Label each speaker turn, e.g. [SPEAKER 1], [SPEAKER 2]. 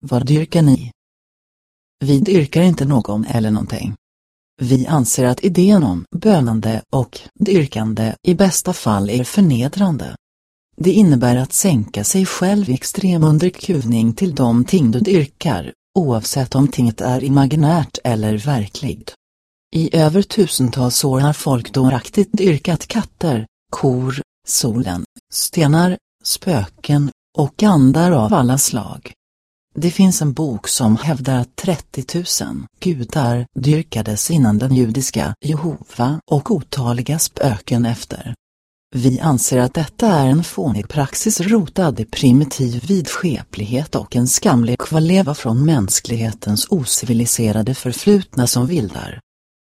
[SPEAKER 1] Vad dyrkar ni? Vi dyrkar inte någon eller någonting. Vi anser att idén om bönande och dyrkande i bästa fall är förnedrande. Det innebär att sänka sig själv i extrem underkuvning till de ting du dyrkar, oavsett om tinget är imaginärt eller verkligt. I över tusentals år har folk dåraktigt dyrkat katter, kor, solen, stenar, spöken och andar av alla slag. Det finns en bok som hävdar att 30 000 gudar dyrkades innan den judiska Jehova och otaliga spöken efter. Vi anser att detta är en fånig praxis rotad i primitiv vidskeplighet och en skamlig kvarleva från mänsklighetens ociviliserade förflutna som vildar.